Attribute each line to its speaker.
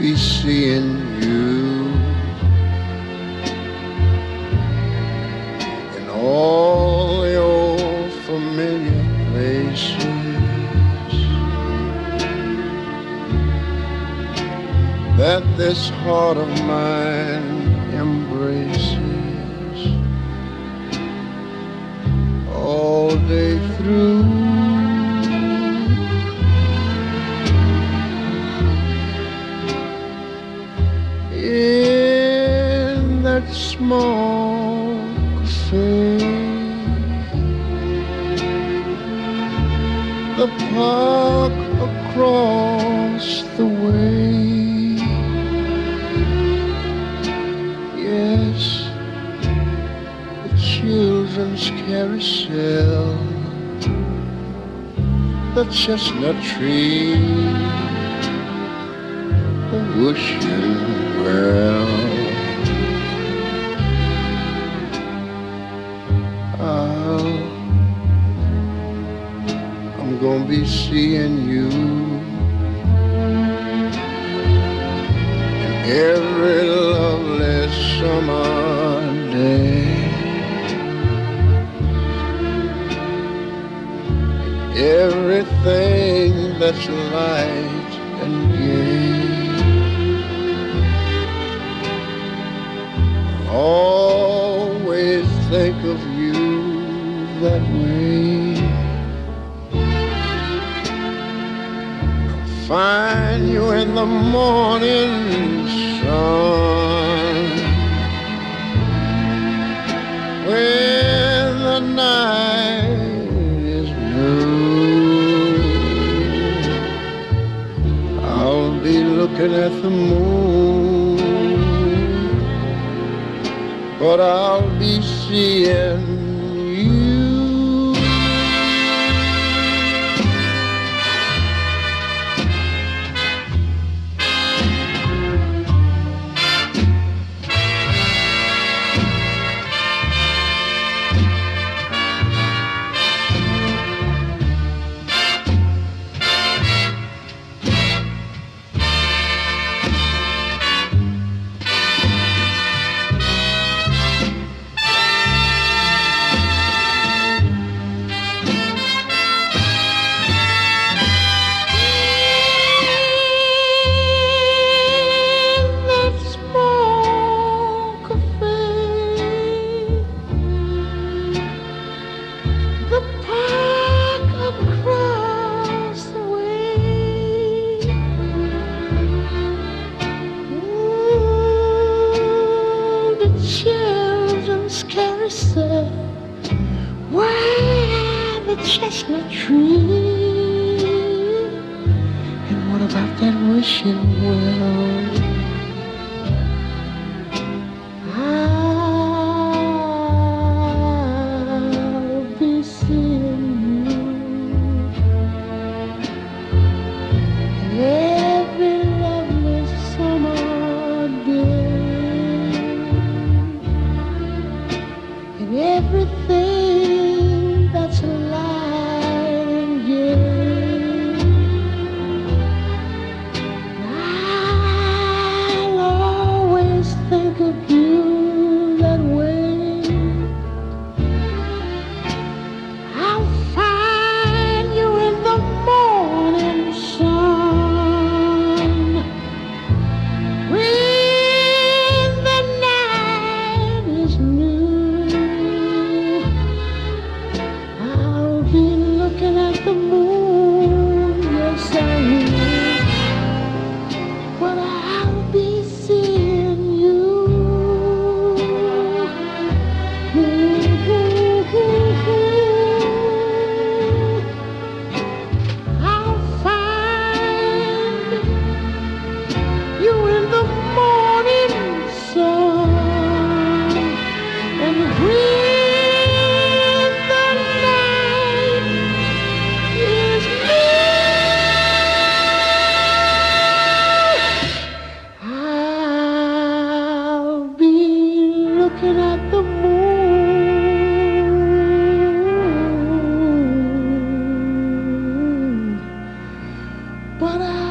Speaker 1: be seeing you. in All your familiar places that this heart of mine That small the park across the way. Yes, the children's carousel, the chestnut tree, the wishing be seeing you in every lovely summer day. Everything that's light and gay. Always think of you that way. Find you in the morning sun when the night is new. I'll be looking at the moon but I'll be seeing chestnut tree. And what about that wishing well? Looking at the moon, but I.